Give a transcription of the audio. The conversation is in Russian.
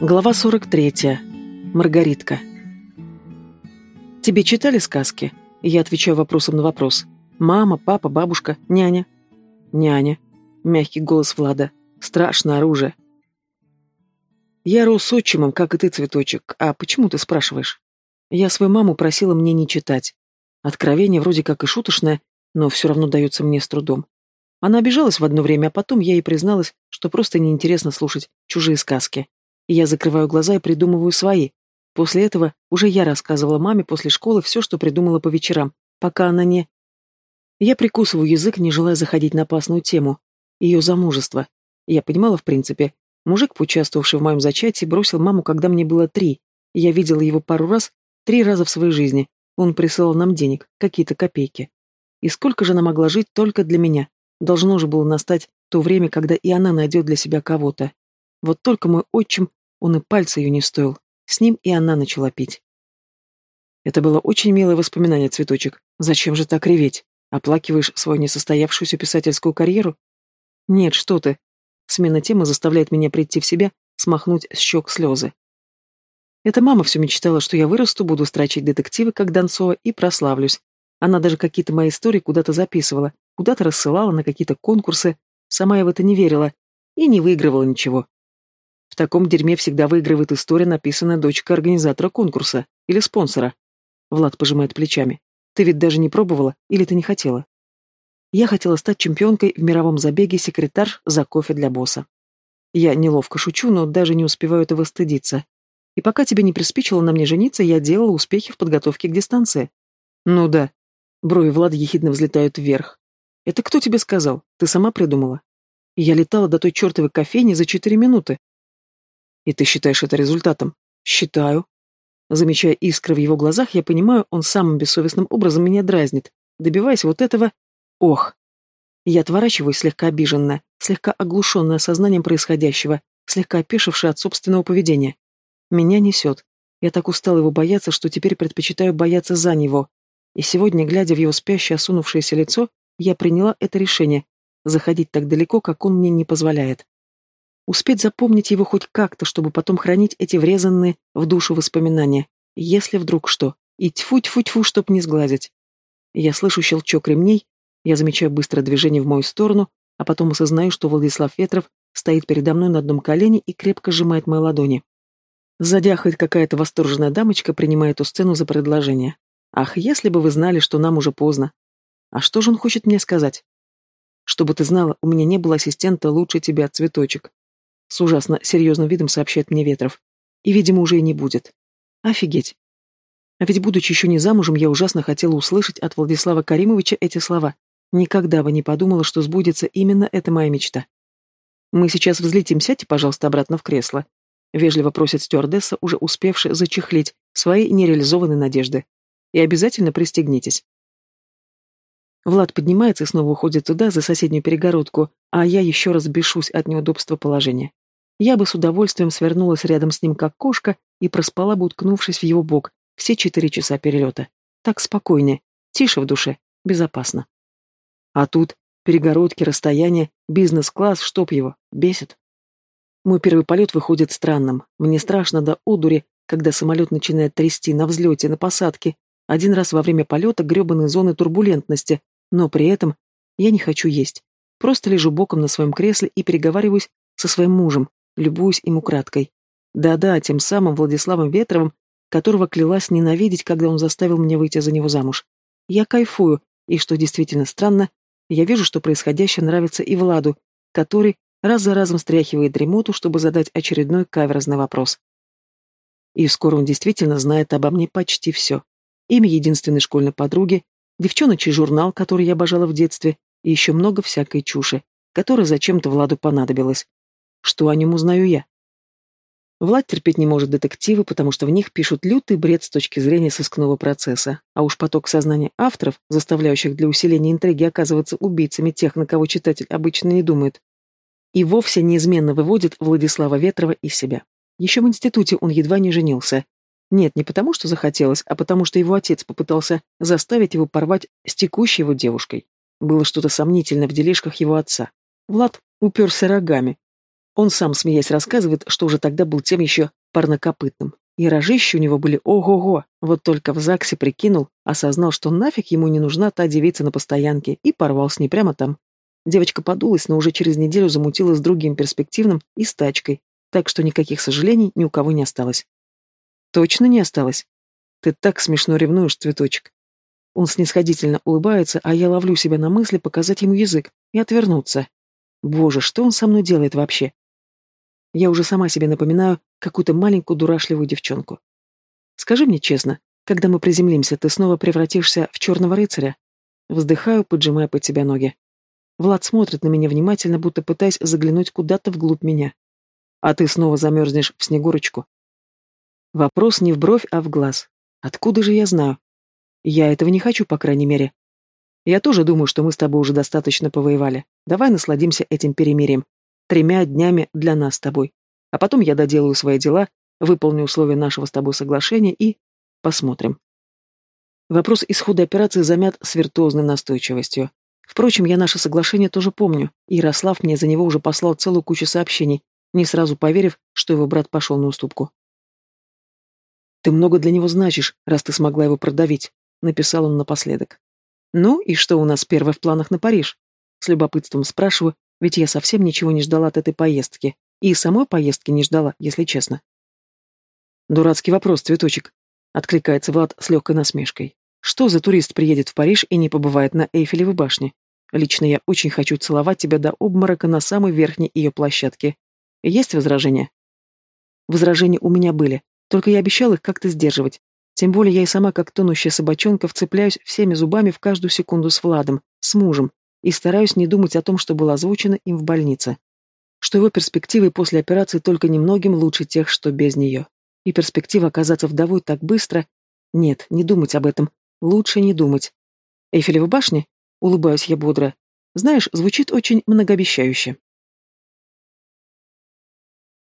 Глава 43. Маргаритка. Тебе читали сказки? Я отвечаю вопросом на вопрос. Мама, папа, бабушка, няня. Няня. Мягкий голос Влада. Страшное оружие. Я рос с отчимом, как и ты, цветочек. А почему ты спрашиваешь? Я свою маму просила мне не читать. Откровение вроде как и шуточное, но все равно дается мне с трудом. Она обижалась в одно время, а потом я ей призналась, что просто неинтересно слушать чужие сказки. Я закрываю глаза и придумываю свои. После этого уже я рассказывала маме после школы все, что придумала по вечерам, пока она не... Я прикусываю язык, не желая заходить на опасную тему. Ее замужество. Я понимала, в принципе. Мужик, поучаствовавший в моем зачатии, бросил маму, когда мне было три. Я видела его пару раз, три раза в своей жизни. Он присылал нам денег, какие-то копейки. И сколько же она могла жить только для меня? Должно же было настать то время, когда и она найдет для себя кого-то. Вот только мой отчим он и пальца ее не стоил. С ним и она начала пить. Это было очень милое воспоминание, цветочек. Зачем же так реветь? Оплакиваешь свою несостоявшуюся писательскую карьеру? Нет, что ты. Смена темы заставляет меня прийти в себя, смахнуть с щек слезы. Эта мама все мечтала, что я вырасту, буду строчить детективы, как Донцова, и прославлюсь. Она даже какие-то мои истории куда-то записывала, куда-то рассылала на какие-то конкурсы. Сама я в это не верила и не выигрывала ничего. В таком дерьме всегда выигрывает история, написанная дочкой организатора конкурса или спонсора. Влад пожимает плечами. Ты ведь даже не пробовала или ты не хотела? Я хотела стать чемпионкой в мировом забеге секретарь за кофе для босса. Я неловко шучу, но даже не успеваю этого стыдиться. И пока тебе не приспичило на мне жениться, я делала успехи в подготовке к дистанции. Ну да. Брови Влада ехидно взлетают вверх. Это кто тебе сказал? Ты сама придумала? Я летала до той чертовой кофейни за четыре минуты. И ты считаешь это результатом? Считаю. Замечая искры в его глазах, я понимаю, он самым бессовестным образом меня дразнит, добиваясь вот этого «ох». Я отворачиваюсь слегка обиженная, слегка оглушенная сознанием происходящего, слегка опешившая от собственного поведения. Меня несет. Я так устал его бояться, что теперь предпочитаю бояться за него. И сегодня, глядя в его спящее, осунувшееся лицо, я приняла это решение — заходить так далеко, как он мне не позволяет. Успеть запомнить его хоть как-то, чтобы потом хранить эти врезанные в душу воспоминания. Если вдруг что. И тьфу-тьфу-тьфу, чтоб не сглазить. Я слышу щелчок ремней, я замечаю быстрое движение в мою сторону, а потом осознаю, что Владислав Ветров стоит передо мной на одном колене и крепко сжимает мои ладони. Сзади ахает какая-то восторженная дамочка, принимая эту сцену за предложение. Ах, если бы вы знали, что нам уже поздно. А что же он хочет мне сказать? Чтобы ты знала, у меня не было ассистента лучше тебя, цветочек. С ужасно серьезным видом сообщает мне Ветров. И, видимо, уже и не будет. Офигеть. А ведь, будучи еще не замужем, я ужасно хотела услышать от Владислава Каримовича эти слова. Никогда бы не подумала, что сбудется именно эта моя мечта. «Мы сейчас взлетим, сядьте, пожалуйста, обратно в кресло», — вежливо просит стюардесса, уже успевшая зачехлить свои нереализованные надежды. «И обязательно пристегнитесь». Влад поднимается и снова уходит туда, за соседнюю перегородку, а я еще раз бешусь от неудобства положения. Я бы с удовольствием свернулась рядом с ним, как кошка, и проспала бы, уткнувшись в его бок, все четыре часа перелета. Так спокойнее, тише в душе, безопасно. А тут перегородки, расстояние, бизнес-класс, чтоб его, бесит. Мой первый полет выходит странным. Мне страшно до одури, когда самолет начинает трясти на взлете, на посадке. Один раз во время полета гребаные зоны турбулентности, но при этом я не хочу есть. Просто лежу боком на своем кресле и переговариваюсь со своим мужем, любуюсь ему краткой. Да-да, тем самым Владиславом Ветровым, которого клялась ненавидеть, когда он заставил меня выйти за него замуж. Я кайфую, и, что действительно странно, я вижу, что происходящее нравится и Владу, который раз за разом стряхивает дремоту, чтобы задать очередной каверзный вопрос. И скоро он действительно знает обо мне почти все. Имя единственной школьной подруги, девчоночий журнал, который я обожала в детстве, и еще много всякой чуши, которая зачем-то Владу понадобилась. Что о нем узнаю я? Влад терпеть не может детективы, потому что в них пишут лютый бред с точки зрения сыскного процесса, а уж поток сознания авторов, заставляющих для усиления интриги оказываться убийцами тех, на кого читатель обычно не думает, и вовсе неизменно выводит Владислава Ветрова из себя. Еще в институте он едва не женился, нет, не потому, что захотелось, а потому, что его отец попытался заставить его порвать с текущей его девушкой. Было что-то сомнительное в делишках его отца. Влад уперся рогами. Он сам, смеясь, рассказывает, что уже тогда был тем еще парнокопытным. И рожищи у него были ого-го, вот только в ЗАГСе прикинул, осознал, что нафиг ему не нужна та девица на постоянке, и порвал с ней прямо там. Девочка подулась, но уже через неделю замутила с другим перспективным и с тачкой, так что никаких сожалений ни у кого не осталось. Точно не осталось? Ты так смешно ревнуешь, цветочек. Он снисходительно улыбается, а я ловлю себя на мысли показать ему язык и отвернуться. Боже, что он со мной делает вообще? Я уже сама себе напоминаю какую-то маленькую дурашливую девчонку. Скажи мне честно, когда мы приземлимся, ты снова превратишься в черного рыцаря? Вздыхаю, поджимая под себя ноги. Влад смотрит на меня внимательно, будто пытаясь заглянуть куда-то вглубь меня. А ты снова замерзнешь в снегурочку? Вопрос не в бровь, а в глаз. Откуда же я знаю? Я этого не хочу, по крайней мере. Я тоже думаю, что мы с тобой уже достаточно повоевали. Давай насладимся этим перемирием тремя днями для нас с тобой. А потом я доделаю свои дела, выполню условия нашего с тобой соглашения и... посмотрим. Вопрос исхода операции замят с виртуозной настойчивостью. Впрочем, я наше соглашение тоже помню, Ярослав мне за него уже послал целую кучу сообщений, не сразу поверив, что его брат пошел на уступку. «Ты много для него значишь, раз ты смогла его продавить», — написал он напоследок. «Ну и что у нас первое в планах на Париж?» С любопытством спрашиваю, ведь я совсем ничего не ждала от этой поездки. И самой поездки не ждала, если честно. Дурацкий вопрос, цветочек. Откликается Влад с легкой насмешкой. Что за турист приедет в Париж и не побывает на Эйфелевой башне? Лично я очень хочу целовать тебя до обморока на самой верхней ее площадке. Есть возражения? Возражения у меня были, только я обещал их как-то сдерживать. Тем более я и сама, как тонущая собачонка, вцепляюсь всеми зубами в каждую секунду с Владом, с мужем, и стараюсь не думать о том, что было озвучено им в больнице. Что его перспективы после операции только немногим лучше тех, что без нее. И перспектива оказаться вдовой так быстро... Нет, не думать об этом. Лучше не думать. Эйфелева башня? Улыбаюсь я бодро. Знаешь, звучит очень многообещающе.